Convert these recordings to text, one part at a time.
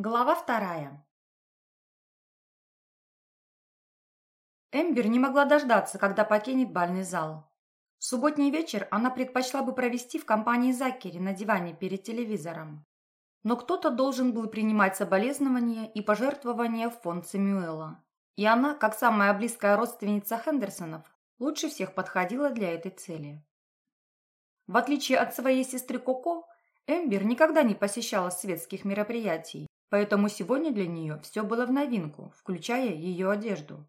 Глава вторая. Эмбер не могла дождаться, когда покинет бальный зал. Субботний вечер она предпочла бы провести в компании Закери на диване перед телевизором. Но кто-то должен был принимать соболезнования и пожертвования в фонд Сэмюэла. И она, как самая близкая родственница Хендерсонов, лучше всех подходила для этой цели. В отличие от своей сестры Коко, Эмбер никогда не посещала светских мероприятий Поэтому сегодня для нее все было в новинку, включая ее одежду.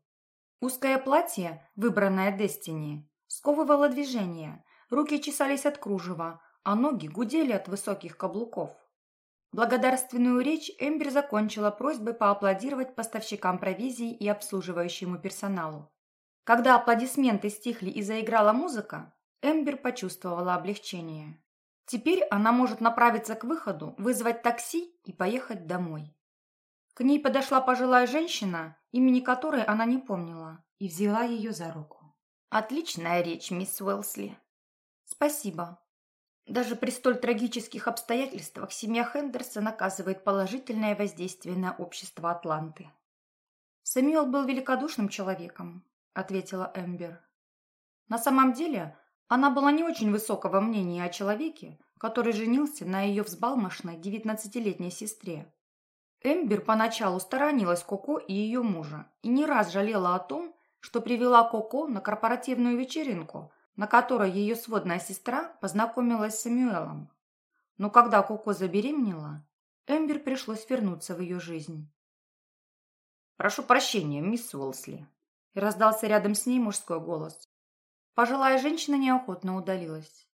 Узкое платье, выбранное Дестини, сковывало движение, руки чесались от кружева, а ноги гудели от высоких каблуков. Благодарственную речь Эмбер закончила просьбой поаплодировать поставщикам провизии и обслуживающему персоналу. Когда аплодисменты стихли и заиграла музыка, Эмбер почувствовала облегчение. Теперь она может направиться к выходу, вызвать такси и поехать домой. К ней подошла пожилая женщина, имени которой она не помнила, и взяла ее за руку. «Отличная речь, мисс Уэлсли». «Спасибо». Даже при столь трагических обстоятельствах семья Хендерсон оказывает положительное воздействие на общество Атланты. «Сэмюэл был великодушным человеком», — ответила Эмбер. На самом деле она была не очень высокого мнения о человеке, который женился на ее взбалмошной девятнадцатилетней сестре. Эмбер поначалу сторонилась Коко и ее мужа и не раз жалела о том, что привела Коко на корпоративную вечеринку, на которой ее сводная сестра познакомилась с Самюэлом. Но когда Коко забеременела, Эмбер пришлось вернуться в ее жизнь. «Прошу прощения, мисс Уолсли», – раздался рядом с ней мужской голос. Пожилая женщина неохотно удалилась.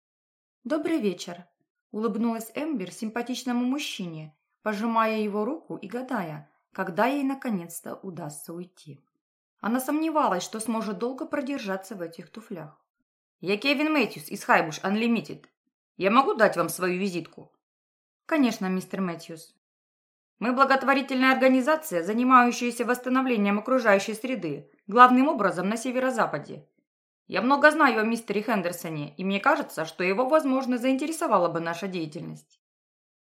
«Добрый вечер», – улыбнулась Эмбер симпатичному мужчине, пожимая его руку и гадая, когда ей наконец-то удастся уйти. Она сомневалась, что сможет долго продержаться в этих туфлях. «Я Кевин Мэтьюс из Хайбуш Unlimited. Я могу дать вам свою визитку?» «Конечно, мистер Мэтьюс». «Мы благотворительная организация, занимающаяся восстановлением окружающей среды, главным образом на северо-западе. Я много знаю о мистере Хендерсоне, и мне кажется, что его, возможно, заинтересовала бы наша деятельность».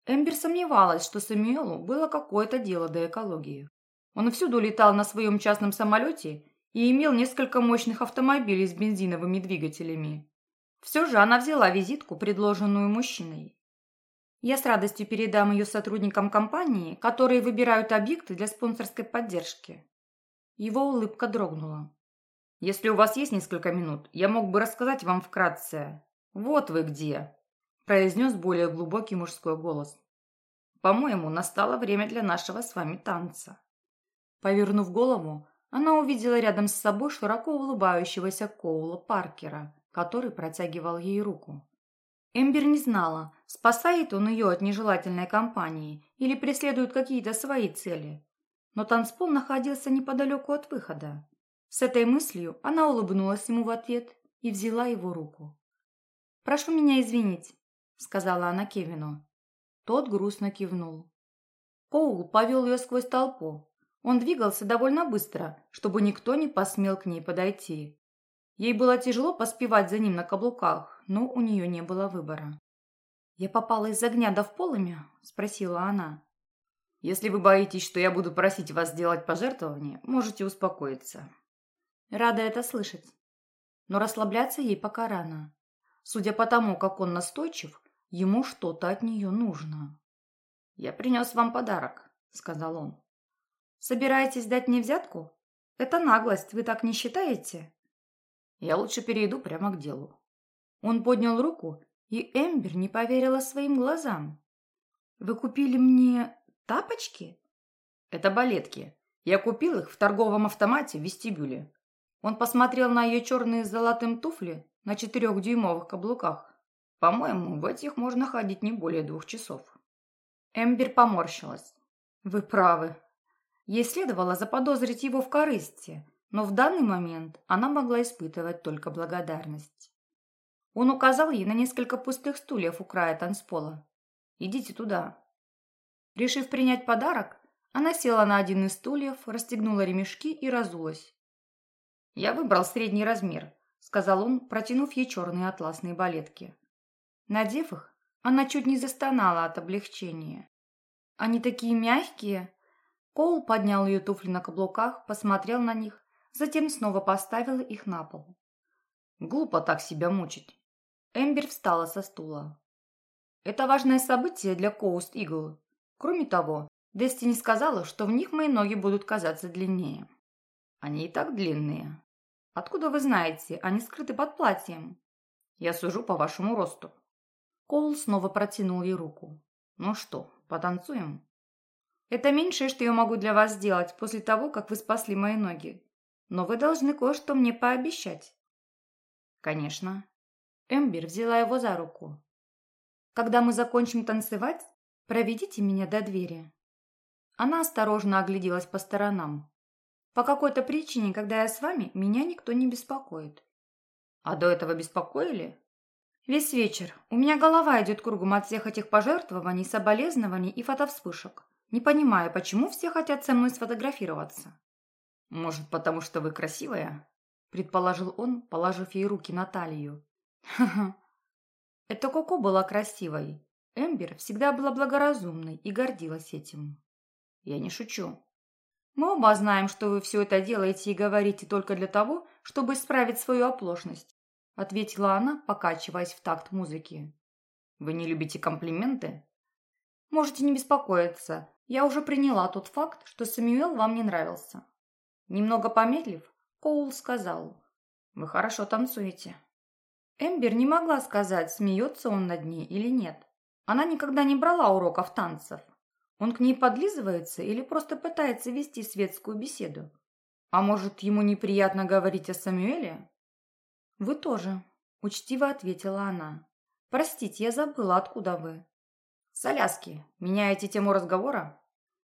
Эмбер сомневалась, что Сэмюэлу было какое-то дело до экологии. Он всюду летал на своем частном самолете и имел несколько мощных автомобилей с бензиновыми двигателями. Все же она взяла визитку, предложенную мужчиной. Я с радостью передам ее сотрудникам компании, которые выбирают объекты для спонсорской поддержки. Его улыбка дрогнула. Если у вас есть несколько минут, я мог бы рассказать вам вкратце. Вот вы где!» произнес более глубокий мужской голос. «По-моему, настало время для нашего с вами танца». Повернув голову, она увидела рядом с собой широко улыбающегося Коула Паркера, который протягивал ей руку. Эмбер не знала, спасает он ее от нежелательной компании или преследует какие-то свои цели. Но танцпол находился неподалеку от выхода. С этой мыслью она улыбнулась ему в ответ и взяла его руку. «Прошу меня извинить», — сказала она Кевину. Тот грустно кивнул. Коул повел ее сквозь толпу. Он двигался довольно быстро, чтобы никто не посмел к ней подойти. Ей было тяжело поспевать за ним на каблуках, но у нее не было выбора. «Я попала из огня до в полымя?» – спросила она. «Если вы боитесь, что я буду просить вас сделать пожертвование, можете успокоиться. Рада это слышать. Но расслабляться ей пока рано. Судя по тому, как он настойчив, ему что-то от нее нужно. «Я принес вам подарок», — сказал он. «Собираетесь дать мне взятку? Это наглость, вы так не считаете?» «Я лучше перейду прямо к делу». Он поднял руку, и Эмбер не поверила своим глазам. «Вы купили мне тапочки?» «Это балетки. Я купил их в торговом автомате в вестибюле. Он посмотрел на ее черные с золотым туфли на четырехдюймовых каблуках. По-моему, в этих можно ходить не более двух часов. Эмбер поморщилась. Вы правы. Ей следовало заподозрить его в корысти, но в данный момент она могла испытывать только благодарность. Он указал ей на несколько пустых стульев у края танцпола. «Идите туда». Решив принять подарок, она села на один из стульев, расстегнула ремешки и разулась. «Я выбрал средний размер», — сказал он, протянув ей черные атласные балетки. Надев их, она чуть не застонала от облегчения. Они такие мягкие. Коул поднял ее туфли на каблуках, посмотрел на них, затем снова поставил их на пол. Глупо так себя мучить. Эмбер встала со стула. Это важное событие для Коуст Игл. Кроме того, Дестини сказала, что в них мои ноги будут казаться длиннее. Они и так длинные. Откуда вы знаете? Они скрыты под платьем. Я сужу по вашему росту. Коул снова протянул ей руку. Ну что, потанцуем? Это меньшее, что я могу для вас сделать после того, как вы спасли мои ноги. Но вы должны кое-что мне пообещать. Конечно. Эмбер взяла его за руку. Когда мы закончим танцевать, проведите меня до двери. Она осторожно огляделась по сторонам. По какой-то причине, когда я с вами, меня никто не беспокоит. А до этого беспокоили? Весь вечер. У меня голова идет кругом от всех этих пожертвований, соболезнований и фотовспышек. Не понимаю, почему все хотят со мной сфотографироваться. Может, потому что вы красивая? предположил он, положив ей руки на талию. Ха-ха. Это Коко была красивой. Эмбер всегда была благоразумной и гордилась этим. Я не шучу. Мы оба знаем, что вы все это делаете и говорите только для того, чтобы исправить свою оплошность, ответила она, покачиваясь в такт музыки. Вы не любите комплименты? Можете не беспокоиться. Я уже приняла тот факт, что Самюэл вам не нравился. Немного помедлив, Коул сказал. «Вы хорошо танцуете». Эмбер не могла сказать, смеется он над ней или нет. Она никогда не брала уроков танцев. Он к ней подлизывается или просто пытается вести светскую беседу? А может, ему неприятно говорить о Самюэле? «Вы тоже», – учтиво ответила она. «Простите, я забыла, откуда вы». «С Аляски. Меняете тему разговора?»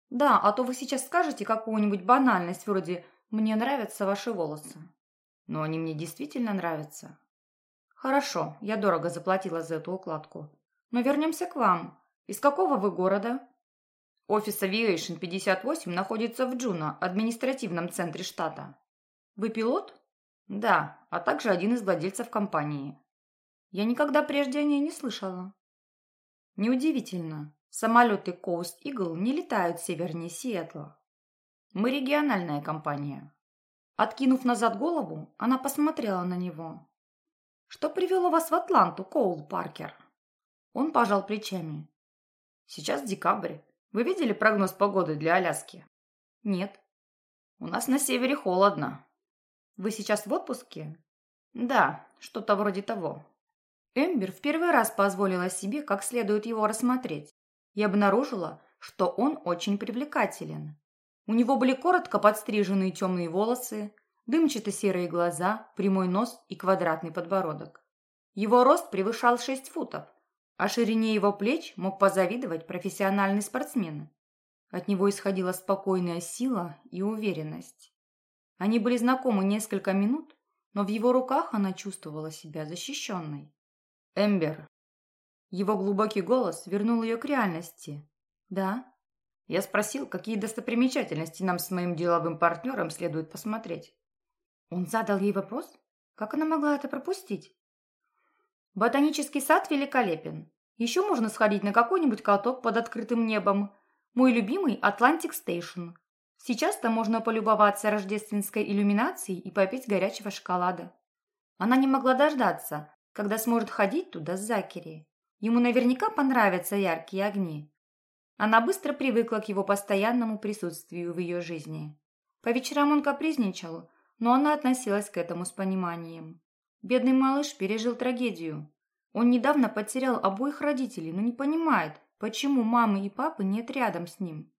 «Да, а то вы сейчас скажете какую-нибудь банальность вроде мне нравятся ваши волосы. Но они мне действительно нравятся. Хорошо, я дорого заплатила за эту укладку. Но вернемся к вам. Из какого вы города? Офис Aviation 58 находится в Джуно, административном центре штата. Вы пилот? Да, а также один из владельцев компании. Я никогда прежде о ней не слышала. Неудивительно. Самолеты Coast Eagle не летают севернее Сиэтла. Мы региональная компания. Откинув назад голову, она посмотрела на него. Что привело вас в Атланту, Коул Паркер? Он пожал плечами. Сейчас декабрь. Вы видели прогноз погоды для Аляски? Нет. У нас на севере холодно. Вы сейчас в отпуске? Да, что-то вроде того. Эмбер в первый раз позволила себе как следует его рассмотреть и обнаружила, что он очень привлекателен. У него были коротко подстриженные темные волосы, дымчато-серые глаза, прямой нос и квадратный подбородок. Его рост превышал 6 футов, а ширине его плеч мог позавидовать профессиональный спортсмен. От него исходила спокойная сила и уверенность. Они были знакомы несколько минут, но в его руках она чувствовала себя защищенной. «Эмбер». Его глубокий голос вернул ее к реальности. «Да?» Я спросил, какие достопримечательности нам с моим деловым партнером следует посмотреть. Он задал ей вопрос? Как она могла это пропустить? Ботанический сад великолепен. Еще можно сходить на какой-нибудь каток под открытым небом. Мой любимый Atlantic Station. Сейчас там можно полюбоваться рождественской иллюминацией и попить горячего шоколада. Она не могла дождаться, когда сможет ходить туда с Закери. Ему наверняка понравятся яркие огни. Она быстро привыкла к его постоянному присутствию в ее жизни. По вечерам он капризничал, но она относилась к этому с пониманием. Бедный малыш пережил трагедию. Он недавно потерял обоих родителей, но не понимает, почему мамы и папы нет рядом с ним.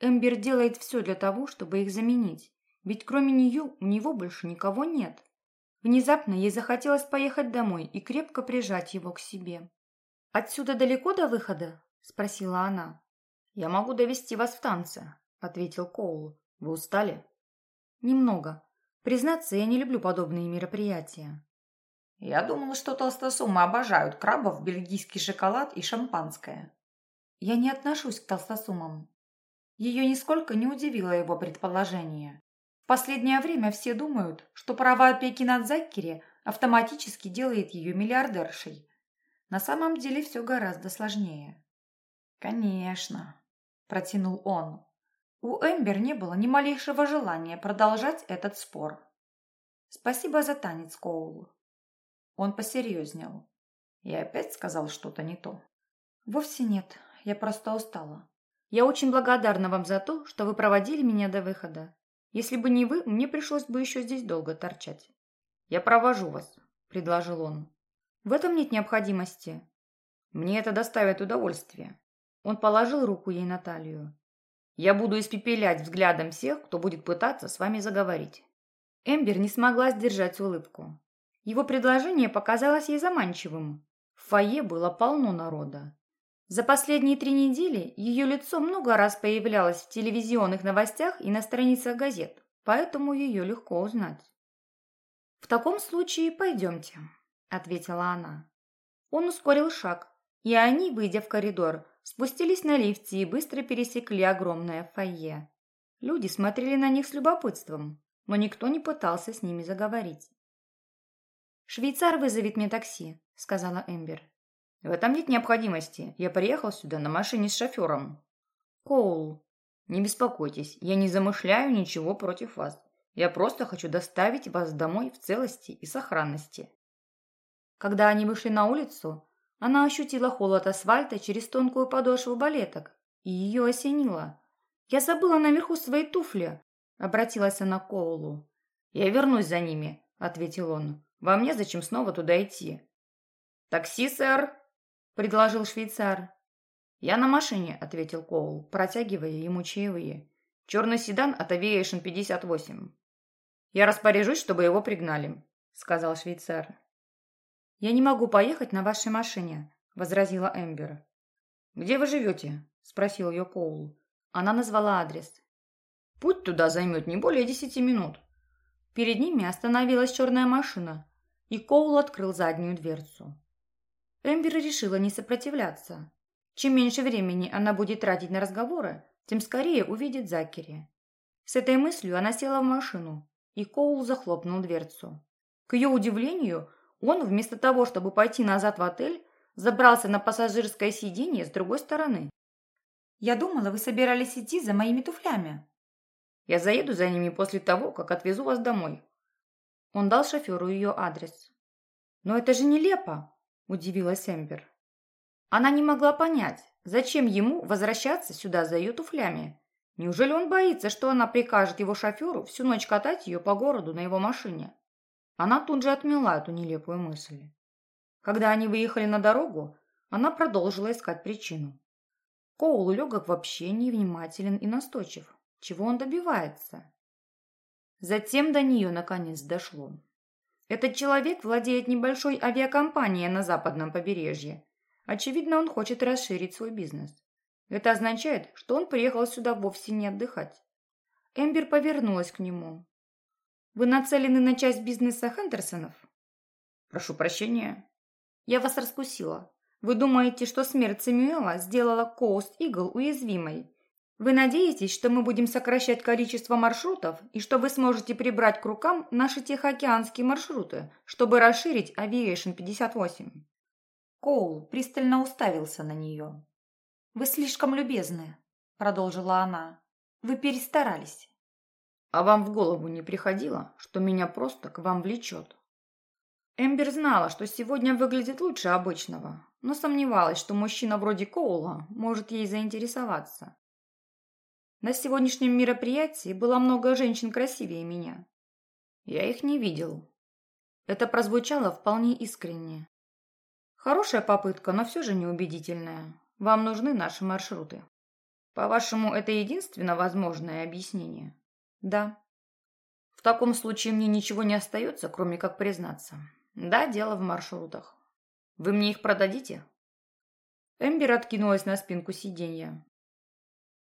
Эмбер делает все для того, чтобы их заменить, ведь кроме нее у него больше никого нет. Внезапно ей захотелось поехать домой и крепко прижать его к себе. «Отсюда далеко до выхода?» – спросила она. «Я могу довести вас в танце», – ответил Коул. «Вы устали?» «Немного. Признаться, я не люблю подобные мероприятия». «Я думала, что толстосумы обожают крабов, бельгийский шоколад и шампанское». «Я не отношусь к толстосумам». Ее нисколько не удивило его предположение. В последнее время все думают, что право опеки над Заккери автоматически делает ее миллиардершей. На самом деле все гораздо сложнее. Конечно. протянул он. У Эмбер не было ни малейшего желания продолжать этот спор. «Спасибо за танец, Коул». Он посерьезнел. Я опять сказал что-то не то. «Вовсе нет, я просто устала. Я очень благодарна вам за то, что вы проводили меня до выхода. Если бы не вы, мне пришлось бы еще здесь долго торчать». «Я провожу вас», — предложил он. «В этом нет необходимости». «Мне это доставит удовольствие». Он положил руку ей на талию. «Я буду испепелять взглядом всех, кто будет пытаться с вами заговорить». Эмбер не смогла сдержать улыбку. Его предложение показалось ей заманчивым. В фойе было полно народа. За последние три недели ее лицо много раз появлялось в телевизионных новостях и на страницах газет, поэтому ее легко узнать. «В таком случае пойдемте», — ответила она. Он ускорил шаг, и они, выйдя в коридор, спустились на лифте и быстро пересекли огромное фойе. Люди смотрели на них с любопытством, но никто не пытался с ними заговорить. «Швейцар вызовет мне такси», — сказала Эмбер. «В этом нет необходимости. Я приехал сюда на машине с шофером». «Коул». «Не беспокойтесь, я не замышляю ничего против вас. Я просто хочу доставить вас домой в целости и сохранности». Когда они вышли на улицу, она ощутила холод асфальта через тонкую подошву балеток, и ее осенило. «Я забыла наверху свои туфли», — обратилась она к Коулу. «Я вернусь за ними», — ответил он. Вам незачем снова туда идти». «Такси, сэр», — предложил швейцар. «Я на машине», — ответил Коул, протягивая ему чаевые. «Черный седан от Aviation 58». «Я распоряжусь, чтобы его пригнали», — сказал швейцар. «Я не могу поехать на вашей машине», — возразила Эмбер. «Где вы живете?» — спросил ее Коул. Она назвала адрес. «Путь туда займет не более десяти минут». Перед ними остановилась черная машина, и Коул открыл заднюю дверцу. Эмбер решила не сопротивляться. Чем меньше времени она будет тратить на разговоры, тем скорее увидит Закери. С этой мыслью она села в машину, и Коул захлопнул дверцу. К ее удивлению, он, вместо того, чтобы пойти назад в отель, забрался на пассажирское сиденье с другой стороны. «Я думала, вы собирались идти за моими туфлями». «Я заеду за ними после того, как отвезу вас домой», он дал шоферу ее адрес. «Но это же нелепо!» – удивилась Эмбер. Она не могла понять, зачем ему возвращаться сюда за ее туфлями. Неужели он боится, что она прикажет его шоферу всю ночь катать ее по городу на его машине? Она тут же отмела эту нелепую мысль. Когда они выехали на дорогу, она продолжила искать причину. Коул легок вообще невнимателен и настойчив. Чего он добивается? Затем до нее наконец дошло. Этот человек владеет небольшой авиакомпанией на западном побережье. Очевидно, он хочет расширить свой бизнес. Это означает, что он приехал сюда вовсе не отдыхать. Эмбер повернулась к нему. «Вы нацелены на часть бизнеса Хендерсонов?» «Прошу прощения». «Я вас раскусила. Вы думаете, что смерть Сэмюэла сделала Коуст Игл уязвимой, вы надеетесь, что мы будем сокращать количество маршрутов и что вы сможете прибрать к рукам наши тихоокеанские маршруты, чтобы расширить Aviation 58?» Коул пристально уставился на нее. «Вы слишком любезны», — продолжила она. «Вы перестарались». «А вам в голову не приходило, что меня просто к вам влечет?» Эмбер знала, что сегодня выглядит лучше обычного, но сомневалась, что мужчина вроде Коула может ей заинтересоваться. На сегодняшнем мероприятии было много женщин красивее меня. Я их не видел. Это прозвучало вполне искренне. Хорошая попытка, но все же неубедительная. Вам нужны наши маршруты. По-вашему, это единственно возможное объяснение? Да. В таком случае мне ничего не остается, кроме как признаться. Да, дело в маршрутах. Вы мне их продадите? Эмбер откинулась на спинку сиденья.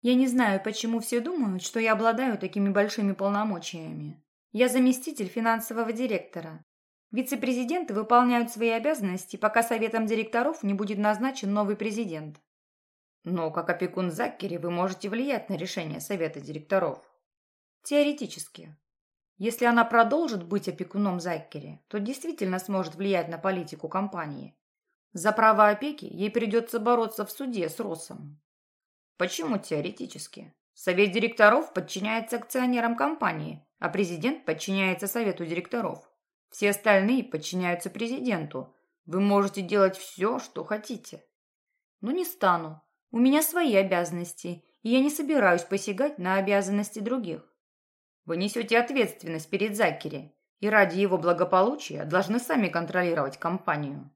Я не знаю, почему все думают, что я обладаю такими большими полномочиями. Я заместитель финансового директора. Вице-президенты выполняют свои обязанности, пока советом директоров не будет назначен новый президент. Но как опекун Заккери вы можете влиять на решение совета директоров. Теоретически. Если она продолжит быть опекуном Заккери, то действительно сможет влиять на политику компании. За право опеки ей придется бороться в суде с Россом. Почему теоретически? Совет директоров подчиняется акционерам компании, а президент подчиняется совету директоров. Все остальные подчиняются президенту. Вы можете делать все, что хотите. Но не стану. У меня свои обязанности, и я не собираюсь посягать на обязанности других. Вы несете ответственность перед Закери, и ради его благополучия должны сами контролировать компанию.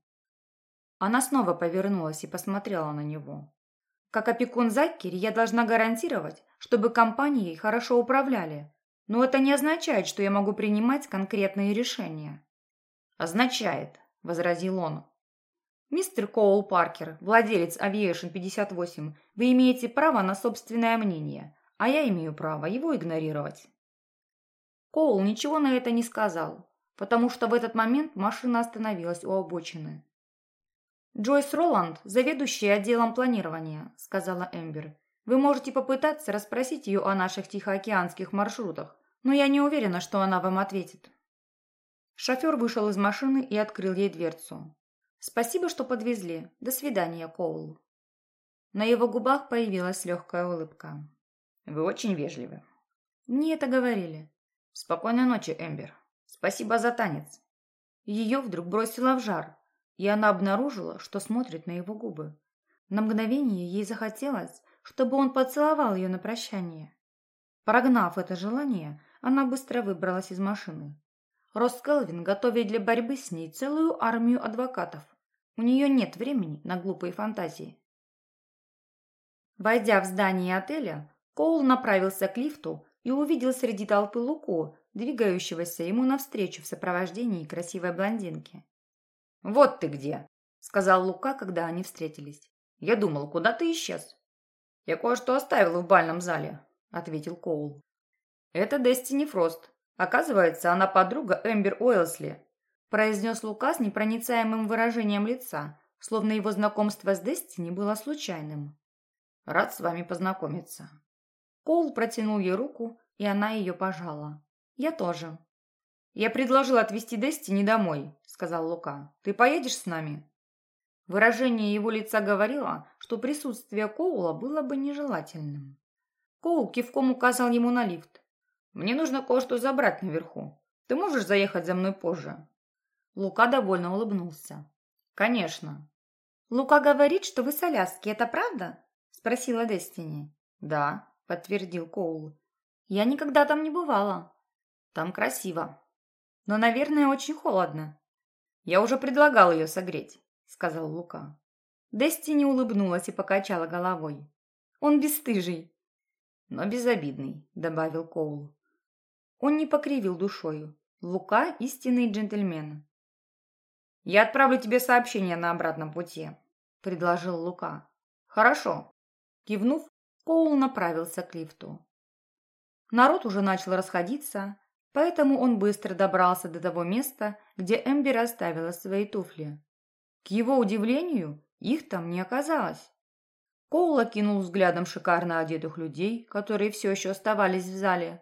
Она снова повернулась и посмотрела на него. Как опекун Закери я должна гарантировать, чтобы компанией хорошо управляли, но это не означает, что я могу принимать конкретные решения. «Означает», – возразил он. «Мистер Коул Паркер, владелец Aviation 58, вы имеете право на собственное мнение, а я имею право его игнорировать». Коул ничего на это не сказал, потому что в этот момент машина остановилась у обочины. «Джойс Роланд, заведующая отделом планирования», – сказала Эмбер. «Вы можете попытаться расспросить ее о наших тихоокеанских маршрутах, но я не уверена, что она вам ответит». Шофер вышел из машины и открыл ей дверцу. «Спасибо, что подвезли. До свидания, Коул». На его губах появилась легкая улыбка. «Вы очень вежливы». «Мне это говорили». «Спокойной ночи, Эмбер. Спасибо за танец». Ее вдруг бросило в жар и она обнаружила, что смотрит на его губы. На мгновение ей захотелось, чтобы он поцеловал ее на прощание. Прогнав это желание, она быстро выбралась из машины. Рос Келвин готовит для борьбы с ней целую армию адвокатов. У нее нет времени на глупые фантазии. Войдя в здание отеля, Коул направился к лифту и увидел среди толпы Луку, двигающегося ему навстречу в сопровождении красивой блондинки. «Вот ты где!» – сказал Лука, когда они встретились. «Я думал, куда ты исчез?» «Я кое-что оставил в бальном зале», – ответил Коул. «Это Дестини Фрост. Оказывается, она подруга Эмбер Уэлсли», – произнес Лука с непроницаемым выражением лица, словно его знакомство с Дестини было случайным. «Рад с вами познакомиться». Коул протянул ей руку, и она ее пожала. «Я тоже», «Я предложил отвезти Дестини домой», — сказал Лука. «Ты поедешь с нами?» Выражение его лица говорило, что присутствие Коула было бы нежелательным. Коул кивком указал ему на лифт. «Мне нужно кое-что забрать наверху. Ты можешь заехать за мной позже?» Лука довольно улыбнулся. «Конечно». «Лука говорит, что вы с Аляски, это правда?» – спросила Дестини. «Да», – подтвердил Коул. «Я никогда там не бывала». «Там красиво», но, наверное, очень холодно. Я уже предлагал ее согреть, сказал Лука. Дестини улыбнулась и покачала головой. Он бесстыжий. Но безобидный, добавил Коул. Он не покривил душою. Лука – истинный джентльмен. «Я отправлю тебе сообщение на обратном пути», – предложил Лука. «Хорошо». Кивнув, Коул направился к лифту. Народ уже начал расходиться, Поэтому он быстро добрался до того места, где Эмбер оставила свои туфли. К его удивлению, их там не оказалось. Коул окинул взглядом шикарно одетых людей, которые все еще оставались в зале.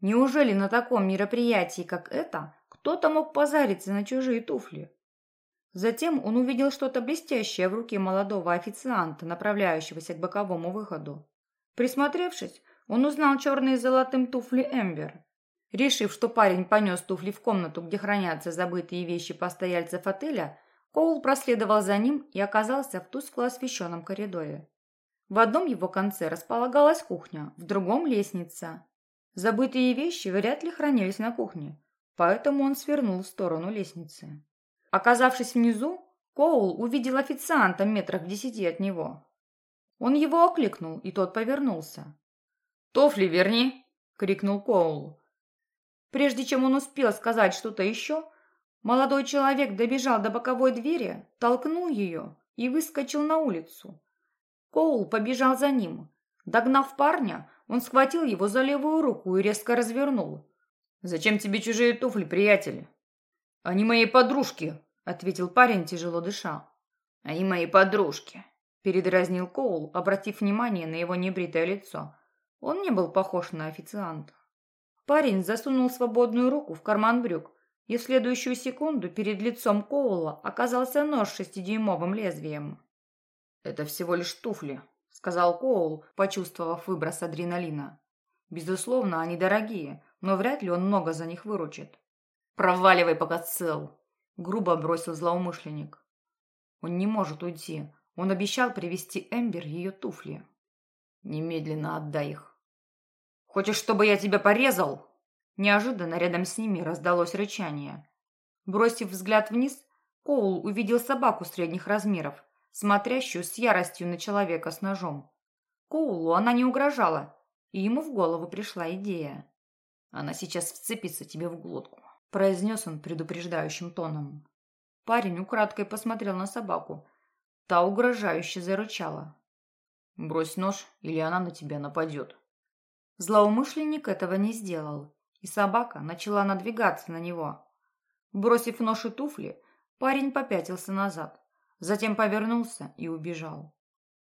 Неужели на таком мероприятии, как это, кто-то мог позариться на чужие туфли? Затем он увидел что-то блестящее в руке молодого официанта, направляющегося к боковому выходу. Присмотревшись, он узнал черные с золотым туфли Эмбер. Решив, что парень понес туфли в комнату, где хранятся забытые вещи постояльцев отеля, Коул проследовал за ним и оказался в тускло освещенном коридоре. В одном его конце располагалась кухня, в другом – лестница. Забытые вещи вряд ли хранились на кухне, поэтому он свернул в сторону лестницы. Оказавшись внизу, Коул увидел официанта метрах в десяти от него. Он его окликнул, и тот повернулся. «Туфли верни!» – крикнул Коул. Прежде чем он успел сказать что-то еще, молодой человек добежал до боковой двери, толкнул ее и выскочил на улицу. Коул побежал за ним. Догнав парня, он схватил его за левую руку и резко развернул. «Зачем тебе чужие туфли, приятель?» «Они моей подружки», — ответил парень, тяжело дыша. «Они мои подружки», — передразнил Коул, обратив внимание на его небритое лицо. Он не был похож на официанта. Парень засунул свободную руку в карман брюк, и в следующую секунду перед лицом Коула оказался нож шестидюймовым лезвием. «Это всего лишь туфли», — сказал Коул, почувствовав выброс адреналина. Безусловно, они дорогие, но вряд ли он много за них выручит. «Проваливай, пока цел!» – грубо бросил злоумышленник. Он не может уйти. Он обещал привести Эмбер ее туфли. «Немедленно отдай их». «Хочешь, чтобы я тебя порезал?» Неожиданно рядом с ними раздалось рычание. Бросив взгляд вниз, Коул увидел собаку средних размеров, смотрящую с яростью на человека с ножом. Коулу она не угрожала, и ему в голову пришла идея. «Она сейчас вцепится тебе в глотку», – произнес он предупреждающим тоном. Парень украдкой посмотрел на собаку. Та угрожающе зарычала. «Брось нож, или она на тебя нападет». Злоумышленник этого не сделал, и собака начала надвигаться на него. Бросив нож и туфли, парень попятился назад, затем повернулся и убежал.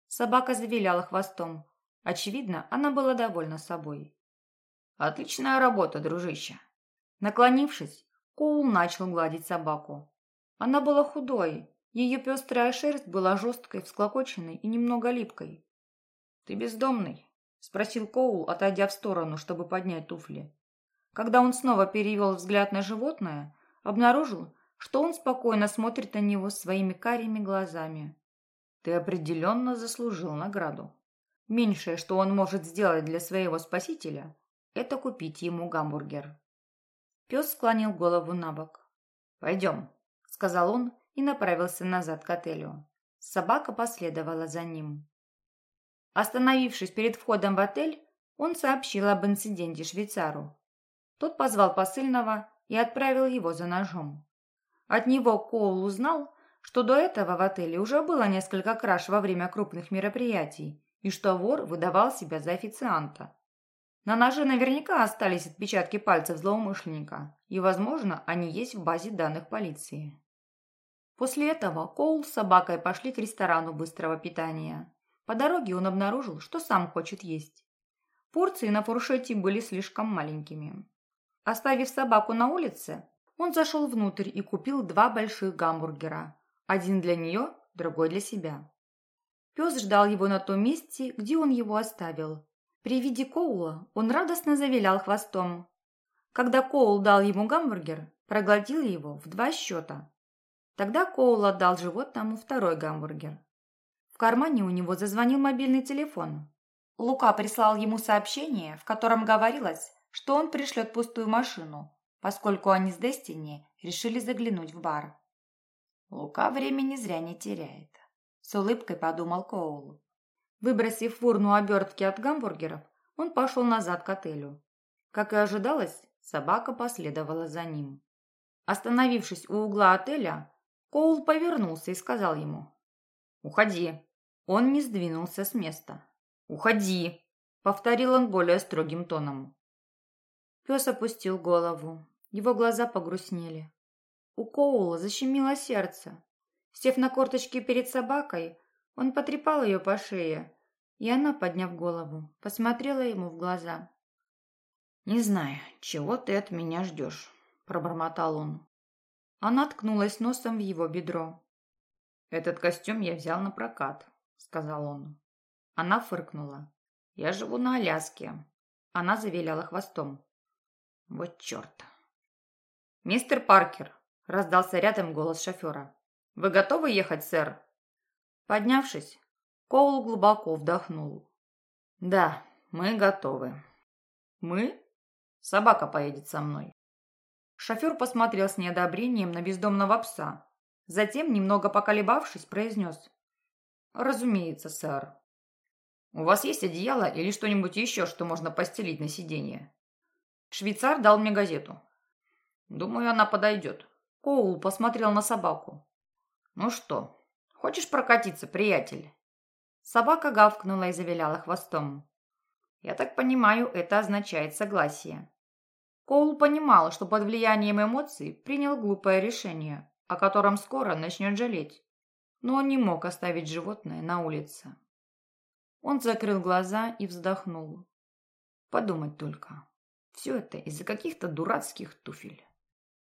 Собака завиляла хвостом. Очевидно, она была довольна собой. «Отличная работа, дружище!» Наклонившись, Коул начал гладить собаку. Она была худой, ее пестрая шерсть была жесткой, всклокоченной и немного липкой. «Ты бездомный?» – спросил Коул, отойдя в сторону, чтобы поднять туфли. Когда он снова перевел взгляд на животное, обнаружил, что он спокойно смотрит на него своими карими глазами. «Ты определенно заслужил награду. Меньшее, что он может сделать для своего спасителя, это купить ему гамбургер». Пес склонил голову на бок. «Пойдем», — сказал он и направился назад к отелю. Собака последовала за ним. Остановившись перед входом в отель, он сообщил об инциденте швейцару. Тот позвал посыльного и отправил его за ножом. От него Коул узнал, что до этого в отеле уже было несколько краж во время крупных мероприятий и что вор выдавал себя за официанта. На ноже наверняка остались отпечатки пальцев злоумышленника, и, возможно, они есть в базе данных полиции. После этого Коул с собакой пошли к ресторану быстрого питания. По дороге он обнаружил, что сам хочет есть. Порции на фуршете были слишком маленькими. Оставив собаку на улице, он зашел внутрь и купил два больших гамбургера. Один для нее, другой для себя. Пес ждал его на том месте, где он его оставил. При виде Коула он радостно завилял хвостом. Когда Коул дал ему гамбургер, проглотил его в два счета. Тогда Коул отдал животному второй гамбургер. В кармане у него зазвонил мобильный телефон. Лука прислал ему сообщение, в котором говорилось, что он пришлет пустую машину, поскольку они с Дестини решили заглянуть в бар. Лука времени зря не теряет. С улыбкой подумал Коул. Выбросив в урну обертки от гамбургеров, он пошел назад к отелю. Как и ожидалось, собака последовала за ним. Остановившись у угла отеля, Коул повернулся и сказал ему «Уходи». Он не сдвинулся с места. «Уходи», — повторил он более строгим тоном. Пес опустил голову. Его глаза погрустнели. У Коула защемило сердце. Сев на корточки перед собакой, он потрепал ее по шее, и она, подняв голову, посмотрела ему в глаза. «Не знаю, чего ты от меня ждешь», – пробормотал он. Она ткнулась носом в его бедро. «Этот костюм я взял на прокат», – сказал он. Она фыркнула. «Я живу на Аляске». Она завиляла хвостом. Вот черт. «Мистер Паркер!» – раздался рядом голос шофера. «Вы готовы ехать, сэр?» Поднявшись, Коул глубоко вдохнул. «Да, мы готовы». «Мы?» «Собака поедет со мной». Шофер посмотрел с неодобрением на бездомного пса. Затем, немного поколебавшись, произнес. «Разумеется, сэр». «У вас есть одеяло или что-нибудь еще, что можно постелить на сиденье?» Швейцар дал мне газету. Думаю, она подойдет. Коул посмотрел на собаку. Ну что, хочешь прокатиться, приятель? Собака гавкнула и завиляла хвостом. Я так понимаю, это означает согласие. Коул понимал, что под влиянием эмоций принял глупое решение, о котором скоро начнет жалеть. Но он не мог оставить животное на улице. Он закрыл глаза и вздохнул. Подумать только. Все это из-за каких-то дурацких туфель.